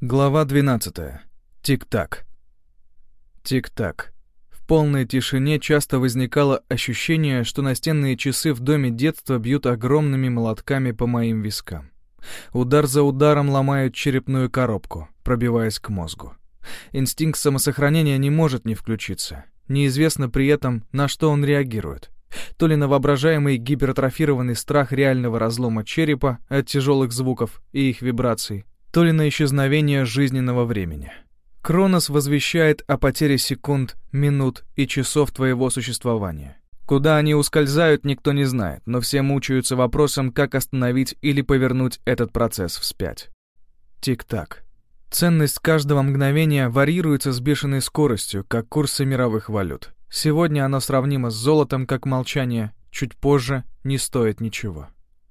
Глава 12. Тик-так. Тик-так. В полной тишине часто возникало ощущение, что настенные часы в доме детства бьют огромными молотками по моим вискам. Удар за ударом ломают черепную коробку, пробиваясь к мозгу. Инстинкт самосохранения не может не включиться. Неизвестно при этом, на что он реагирует. То ли на воображаемый гипертрофированный страх реального разлома черепа от тяжелых звуков и их вибраций, то ли на исчезновение жизненного времени. Кронос возвещает о потере секунд, минут и часов твоего существования. Куда они ускользают, никто не знает, но все мучаются вопросом, как остановить или повернуть этот процесс вспять. Тик-так. Ценность каждого мгновения варьируется с бешеной скоростью, как курсы мировых валют. Сегодня оно сравнимо с золотом, как молчание, чуть позже не стоит ничего.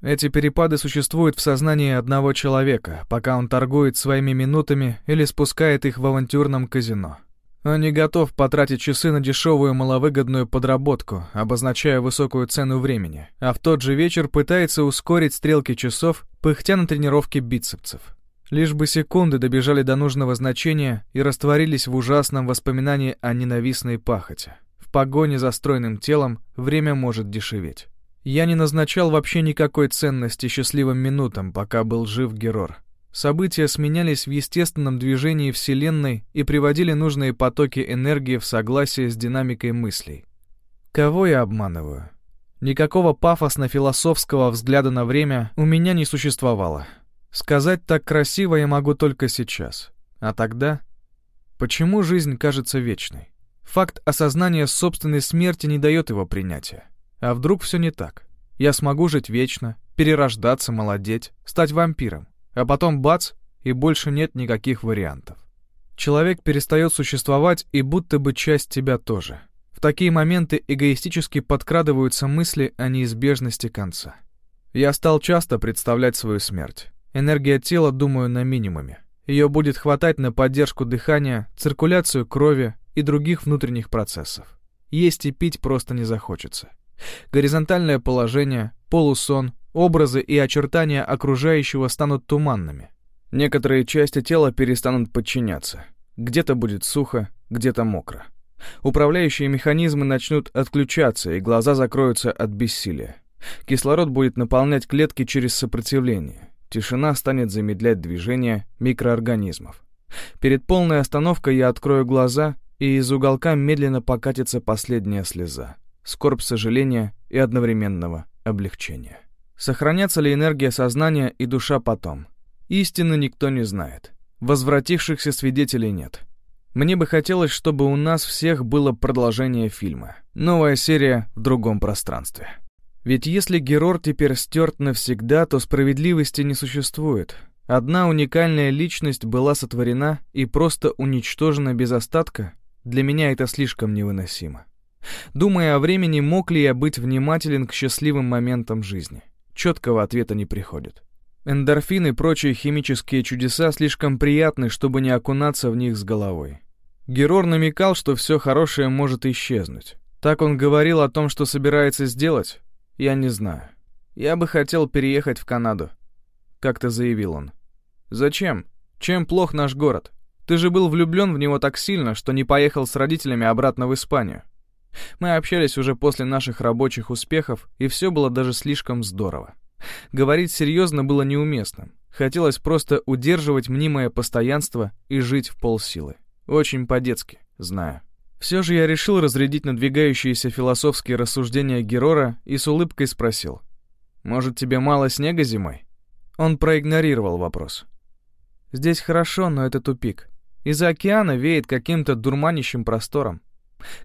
Эти перепады существуют в сознании одного человека, пока он торгует своими минутами или спускает их в авантюрном казино. Он не готов потратить часы на дешевую маловыгодную подработку, обозначая высокую цену времени, а в тот же вечер пытается ускорить стрелки часов, пыхтя на тренировке бицепсов. Лишь бы секунды добежали до нужного значения и растворились в ужасном воспоминании о ненавистной пахоте. В погоне за стройным телом время может дешеветь. Я не назначал вообще никакой ценности счастливым минутам, пока был жив Герор. События сменялись в естественном движении Вселенной и приводили нужные потоки энергии в согласие с динамикой мыслей. Кого я обманываю? Никакого пафосно-философского взгляда на время у меня не существовало. Сказать так красиво я могу только сейчас. А тогда? Почему жизнь кажется вечной? Факт осознания собственной смерти не дает его принятия. А вдруг все не так? Я смогу жить вечно, перерождаться, молодеть, стать вампиром. А потом бац, и больше нет никаких вариантов. Человек перестает существовать, и будто бы часть тебя тоже. В такие моменты эгоистически подкрадываются мысли о неизбежности конца. Я стал часто представлять свою смерть. Энергия тела, думаю, на минимуме. Ее будет хватать на поддержку дыхания, циркуляцию крови, и других внутренних процессов. Есть и пить просто не захочется. Горизонтальное положение, полусон, образы и очертания окружающего станут туманными. Некоторые части тела перестанут подчиняться. Где-то будет сухо, где-то мокро. Управляющие механизмы начнут отключаться, и глаза закроются от бессилия. Кислород будет наполнять клетки через сопротивление. Тишина станет замедлять движение микроорганизмов. Перед полной остановкой я открою глаза и из уголка медленно покатится последняя слеза, скорбь сожаления и одновременного облегчения. Сохранятся ли энергия сознания и душа потом? Истины никто не знает. Возвратившихся свидетелей нет. Мне бы хотелось, чтобы у нас всех было продолжение фильма. Новая серия в другом пространстве. Ведь если Герор теперь стерт навсегда, то справедливости не существует. Одна уникальная личность была сотворена и просто уничтожена без остатка, для меня это слишком невыносимо. Думая о времени, мог ли я быть внимателен к счастливым моментам жизни? Четкого ответа не приходит. Эндорфины и прочие химические чудеса слишком приятны, чтобы не окунаться в них с головой. Герор намекал, что все хорошее может исчезнуть. Так он говорил о том, что собирается сделать? Я не знаю. Я бы хотел переехать в Канаду. Как-то заявил он. Зачем? Чем плох наш город? Ты же был влюблен в него так сильно, что не поехал с родителями обратно в Испанию. Мы общались уже после наших рабочих успехов, и все было даже слишком здорово. Говорить серьезно было неуместно. Хотелось просто удерживать мнимое постоянство и жить в полсилы. Очень по-детски, знаю. Все же я решил разрядить надвигающиеся философские рассуждения Герора и с улыбкой спросил. «Может, тебе мало снега зимой?» Он проигнорировал вопрос. «Здесь хорошо, но это тупик. Из-за океана веет каким-то дурманящим простором.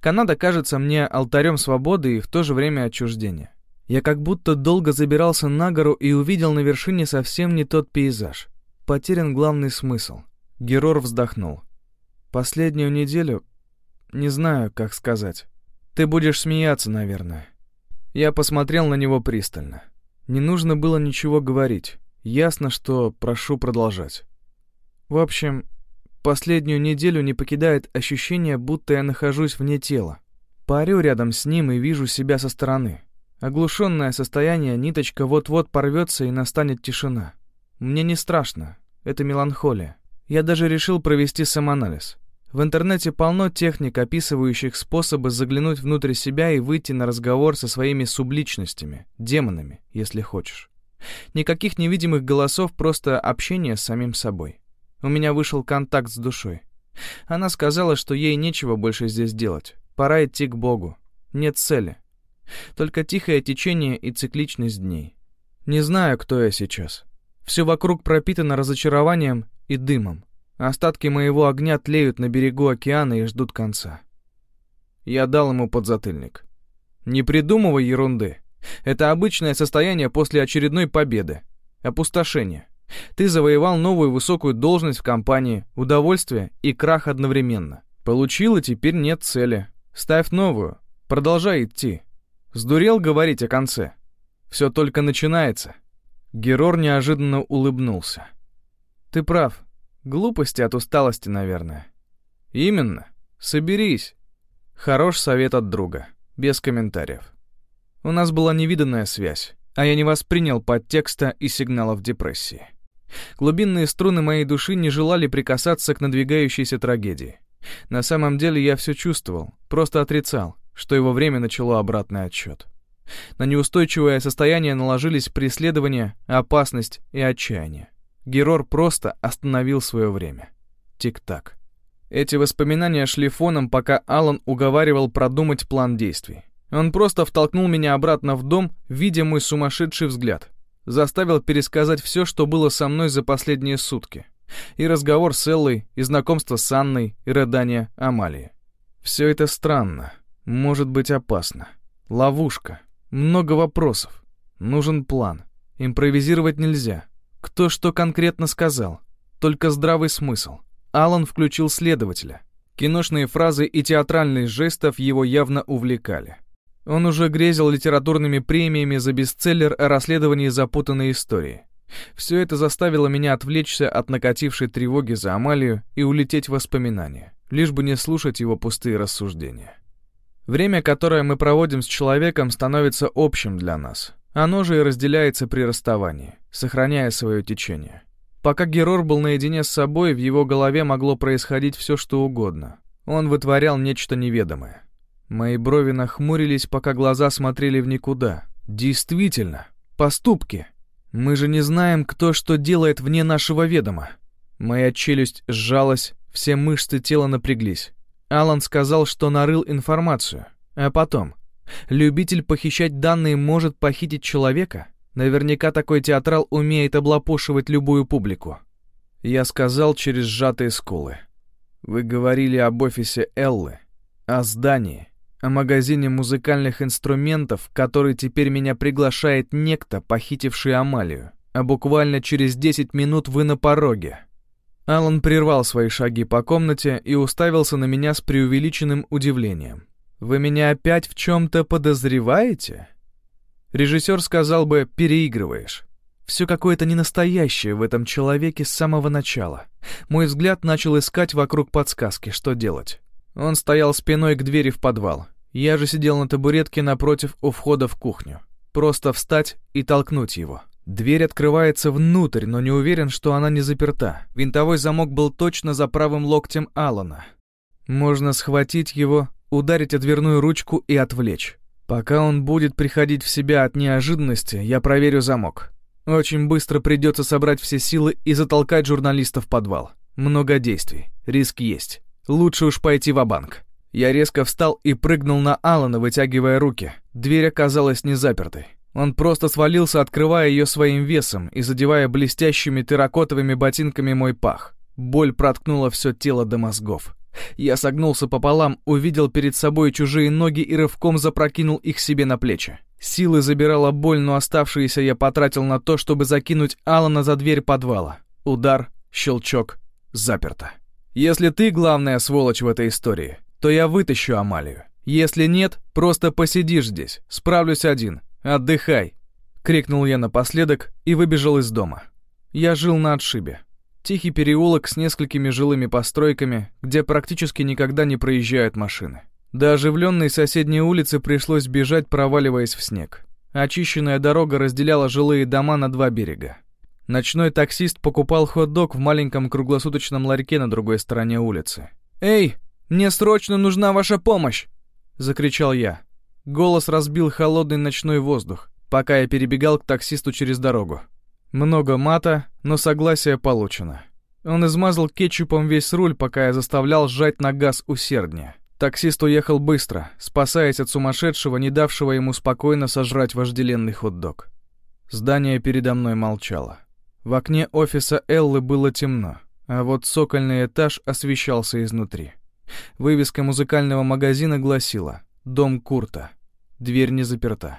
Канада кажется мне алтарем свободы и в то же время отчуждения. Я как будто долго забирался на гору и увидел на вершине совсем не тот пейзаж. Потерян главный смысл. Герор вздохнул. Последнюю неделю... Не знаю, как сказать. Ты будешь смеяться, наверное. Я посмотрел на него пристально. Не нужно было ничего говорить. Ясно, что прошу продолжать. В общем, Последнюю неделю не покидает ощущение, будто я нахожусь вне тела. Парю рядом с ним и вижу себя со стороны. Оглушенное состояние, ниточка вот-вот порвется и настанет тишина. Мне не страшно, это меланхолия. Я даже решил провести самоанализ. В интернете полно техник, описывающих способы заглянуть внутрь себя и выйти на разговор со своими субличностями, демонами, если хочешь. Никаких невидимых голосов, просто общение с самим собой. У меня вышел контакт с душой. Она сказала, что ей нечего больше здесь делать. Пора идти к Богу. Нет цели. Только тихое течение и цикличность дней. Не знаю, кто я сейчас. Все вокруг пропитано разочарованием и дымом. Остатки моего огня тлеют на берегу океана и ждут конца. Я дал ему подзатыльник. Не придумывай ерунды. Это обычное состояние после очередной победы. Опустошение. Ты завоевал новую высокую должность в компании, удовольствие и крах одновременно. Получил, и теперь нет цели. Ставь новую. Продолжай идти. Сдурел говорить о конце. Все только начинается. Герор неожиданно улыбнулся. Ты прав. Глупости от усталости, наверное. Именно. Соберись. Хорош совет от друга. Без комментариев. У нас была невиданная связь, а я не воспринял подтекста и сигналов депрессии. Глубинные струны моей души не желали прикасаться к надвигающейся трагедии. На самом деле я все чувствовал, просто отрицал, что его время начало обратный отсчет. На неустойчивое состояние наложились преследование, опасность и отчаяние. Герор просто остановил свое время. Тик-так. Эти воспоминания шли фоном, пока Алан уговаривал продумать план действий. Он просто втолкнул меня обратно в дом, видя мой сумасшедший взгляд. Заставил пересказать все, что было со мной за последние сутки. И разговор с Эллой, и знакомство с Анной, и рыдание Амалии. Все это странно. Может быть опасно. Ловушка. Много вопросов. Нужен план. Импровизировать нельзя. Кто что конкретно сказал? Только здравый смысл. Алан включил следователя. Киношные фразы и театральные жестов его явно увлекали. Он уже грезил литературными премиями за бестселлер о расследовании запутанной истории. Все это заставило меня отвлечься от накатившей тревоги за Амалию и улететь в воспоминания, лишь бы не слушать его пустые рассуждения. Время, которое мы проводим с человеком, становится общим для нас. Оно же и разделяется при расставании, сохраняя свое течение. Пока Герор был наедине с собой, в его голове могло происходить все, что угодно. Он вытворял нечто неведомое. Мои брови нахмурились, пока глаза смотрели в никуда. Действительно, поступки. Мы же не знаем, кто что делает вне нашего ведома. Моя челюсть сжалась, все мышцы тела напряглись. Алан сказал, что нарыл информацию. А потом, Любитель похищать данные может похитить человека? Наверняка такой театрал умеет облапошивать любую публику. Я сказал через сжатые скулы. Вы говорили об офисе Эллы, о здании, о магазине музыкальных инструментов, который теперь меня приглашает некто, похитивший Амалию. А буквально через 10 минут вы на пороге. Алан прервал свои шаги по комнате и уставился на меня с преувеличенным удивлением. Вы меня опять в чем-то подозреваете? Режиссер сказал бы «переигрываешь». Все какое-то ненастоящее в этом человеке с самого начала. Мой взгляд начал искать вокруг подсказки, что делать. Он стоял спиной к двери в подвал. Я же сидел на табуретке напротив у входа в кухню. Просто встать и толкнуть его. Дверь открывается внутрь, но не уверен, что она не заперта. Винтовой замок был точно за правым локтем Алана. Можно схватить его, ударить о дверную ручку и отвлечь. Пока он будет приходить в себя от неожиданности, я проверю замок. Очень быстро придется собрать все силы и затолкать журналиста в подвал. Много действий, риск есть. Лучше уж пойти в банк Я резко встал и прыгнул на Алана, вытягивая руки. Дверь оказалась не запертой. Он просто свалился, открывая ее своим весом и задевая блестящими терракотовыми ботинками мой пах. Боль проткнула все тело до мозгов. Я согнулся пополам, увидел перед собой чужие ноги и рывком запрокинул их себе на плечи. Силы забирала боль, но оставшиеся я потратил на то, чтобы закинуть Алана за дверь подвала. Удар, щелчок, заперто. Если ты главная сволочь в этой истории, то я вытащу Амалию. Если нет, просто посидишь здесь, справлюсь один. Отдыхай!» — крикнул я напоследок и выбежал из дома. Я жил на отшибе. Тихий переулок с несколькими жилыми постройками, где практически никогда не проезжают машины. До оживленной соседней улицы пришлось бежать, проваливаясь в снег. Очищенная дорога разделяла жилые дома на два берега. Ночной таксист покупал хот-дог в маленьком круглосуточном ларьке на другой стороне улицы. «Эй, мне срочно нужна ваша помощь!» — закричал я. Голос разбил холодный ночной воздух, пока я перебегал к таксисту через дорогу. Много мата, но согласие получено. Он измазал кетчупом весь руль, пока я заставлял сжать на газ усерднее. Таксист уехал быстро, спасаясь от сумасшедшего, не давшего ему спокойно сожрать вожделенный хот-дог. Здание передо мной молчало. В окне офиса Эллы было темно, а вот цокольный этаж освещался изнутри. Вывеска музыкального магазина гласила «Дом Курта». Дверь не заперта.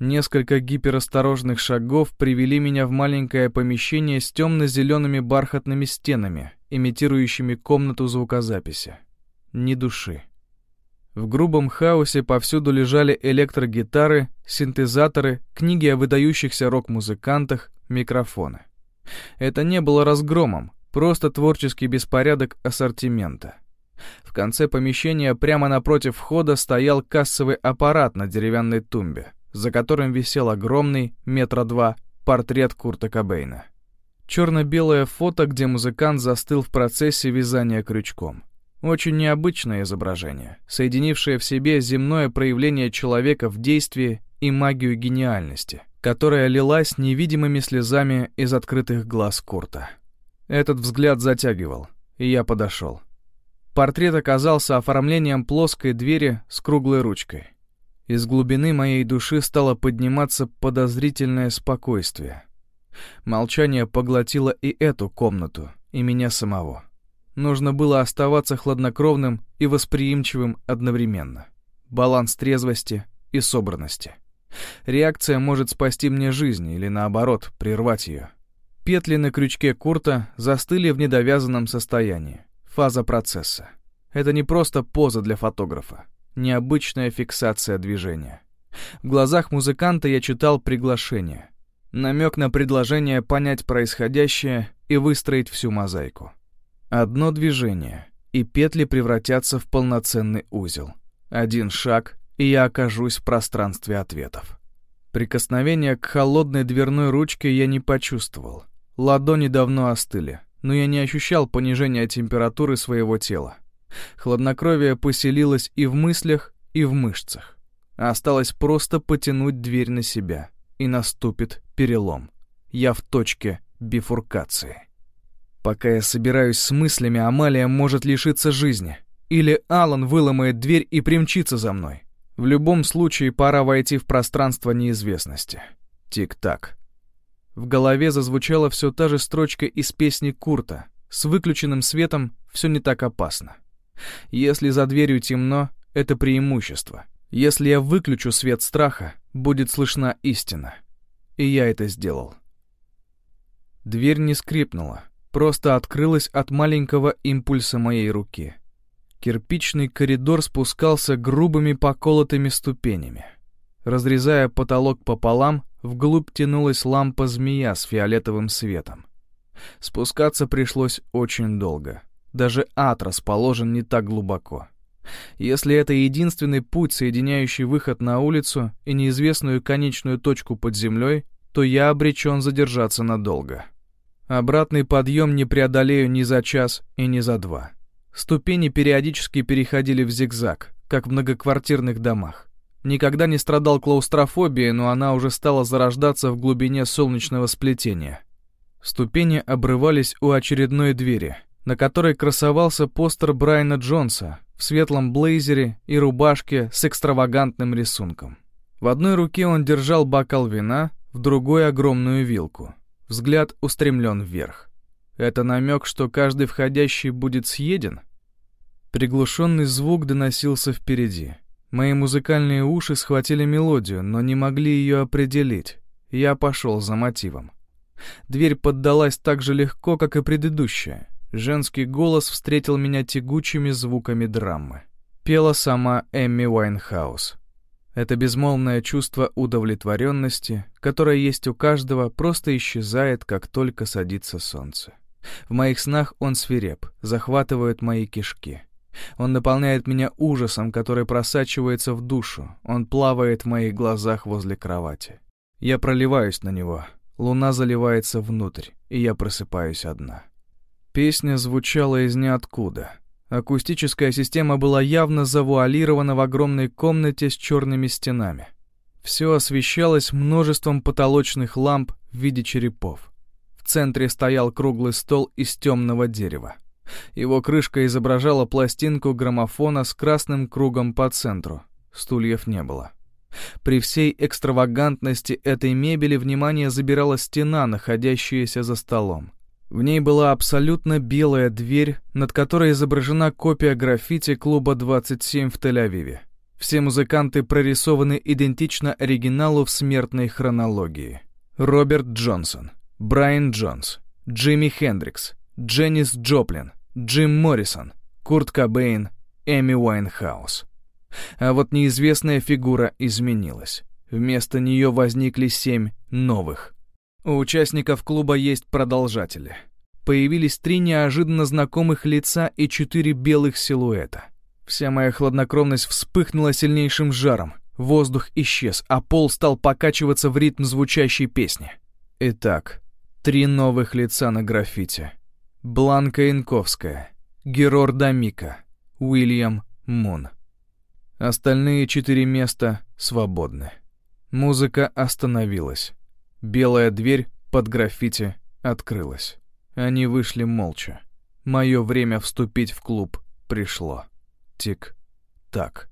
Несколько гиперосторожных шагов привели меня в маленькое помещение с темно-зелеными бархатными стенами, имитирующими комнату звукозаписи. Ни души. В грубом хаосе повсюду лежали электрогитары, синтезаторы, книги о выдающихся рок-музыкантах, микрофоны. Это не было разгромом, просто творческий беспорядок ассортимента. В конце помещения прямо напротив входа стоял кассовый аппарат на деревянной тумбе, за которым висел огромный, метра два, портрет Курта Кобейна. Черно-белое фото, где музыкант застыл в процессе вязания крючком. Очень необычное изображение, соединившее в себе земное проявление человека в действии и магию гениальности, которая лилась невидимыми слезами из открытых глаз Курта. Этот взгляд затягивал, и я подошел. Портрет оказался оформлением плоской двери с круглой ручкой. Из глубины моей души стало подниматься подозрительное спокойствие. Молчание поглотило и эту комнату, и меня самого. Нужно было оставаться хладнокровным и восприимчивым одновременно. Баланс трезвости и собранности. Реакция может спасти мне жизнь или, наоборот, прервать ее. Петли на крючке Курта застыли в недовязанном состоянии. Фаза процесса. Это не просто поза для фотографа. Необычная фиксация движения. В глазах музыканта я читал приглашение. Намек на предложение понять происходящее и выстроить всю мозаику. Одно движение, и петли превратятся в полноценный узел. Один шаг, и я окажусь в пространстве ответов. Прикосновения к холодной дверной ручке я не почувствовал. Ладони давно остыли, но я не ощущал понижения температуры своего тела. Хладнокровие поселилось и в мыслях, и в мышцах. Осталось просто потянуть дверь на себя, и наступит перелом. Я в точке бифуркации. Пока я собираюсь с мыслями, Амалия может лишиться жизни. Или Алан выломает дверь и примчится за мной. В любом случае, пора войти в пространство неизвестности. Тик-так. В голове зазвучала все та же строчка из песни Курта. С выключенным светом все не так опасно. Если за дверью темно, это преимущество. Если я выключу свет страха, будет слышна истина. И я это сделал. Дверь не скрипнула просто открылась от маленького импульса моей руки. Кирпичный коридор спускался грубыми поколотыми ступенями. Разрезая потолок пополам, вглубь тянулась лампа-змея с фиолетовым светом. Спускаться пришлось очень долго. Даже ад расположен не так глубоко. Если это единственный путь, соединяющий выход на улицу и неизвестную конечную точку под землей, то я обречен задержаться надолго. Обратный подъем не преодолею ни за час и ни за два. Ступени периодически переходили в зигзаг, как в многоквартирных домах. Никогда не страдал клаустрофобией, но она уже стала зарождаться в глубине солнечного сплетения. Ступени обрывались у очередной двери, на которой красовался постер Брайана Джонса в светлом блейзере и рубашке с экстравагантным рисунком. В одной руке он держал бокал вина, в другой — огромную вилку. Взгляд устремлен вверх. Это намек, что каждый входящий будет съеден? Приглушенный звук доносился впереди. Мои музыкальные уши схватили мелодию, но не могли ее определить. Я пошел за мотивом. Дверь поддалась так же легко, как и предыдущая. Женский голос встретил меня тягучими звуками драмы. Пела сама Эмми Уайнхаус. Это безмолвное чувство удовлетворенности, которое есть у каждого, просто исчезает, как только садится солнце. В моих снах он свиреп, захватывает мои кишки. Он наполняет меня ужасом, который просачивается в душу. Он плавает в моих глазах возле кровати. Я проливаюсь на него. Луна заливается внутрь, и я просыпаюсь одна. Песня звучала из ниоткуда. Акустическая система была явно завуалирована в огромной комнате с черными стенами. Все освещалось множеством потолочных ламп в виде черепов. В центре стоял круглый стол из темного дерева. Его крышка изображала пластинку граммофона с красным кругом по центру. Стульев не было. При всей экстравагантности этой мебели внимание забирала стена, находящаяся за столом. В ней была абсолютно белая дверь, над которой изображена копия граффити клуба 27 в Тель-Авиве. Все музыканты прорисованы идентично оригиналу в смертной хронологии. Роберт Джонсон, Брайан Джонс, Джими Хендрикс, Дженис Джоплин, Джим Моррисон, Курт Кобейн, Эми Уайнхаус. А вот неизвестная фигура изменилась. Вместо нее возникли семь новых. У участников клуба есть продолжатели. Появились три неожиданно знакомых лица и четыре белых силуэта. Вся моя хладнокровность вспыхнула сильнейшим жаром. Воздух исчез, а пол стал покачиваться в ритм звучащей песни. Итак, три новых лица на граффити. Бланка Инковская, Герор Дамика, Уильям Мун. Остальные четыре места свободны. Музыка остановилась. Белая дверь под граффити открылась. Они вышли молча. Мое время вступить в клуб пришло. Тик-так.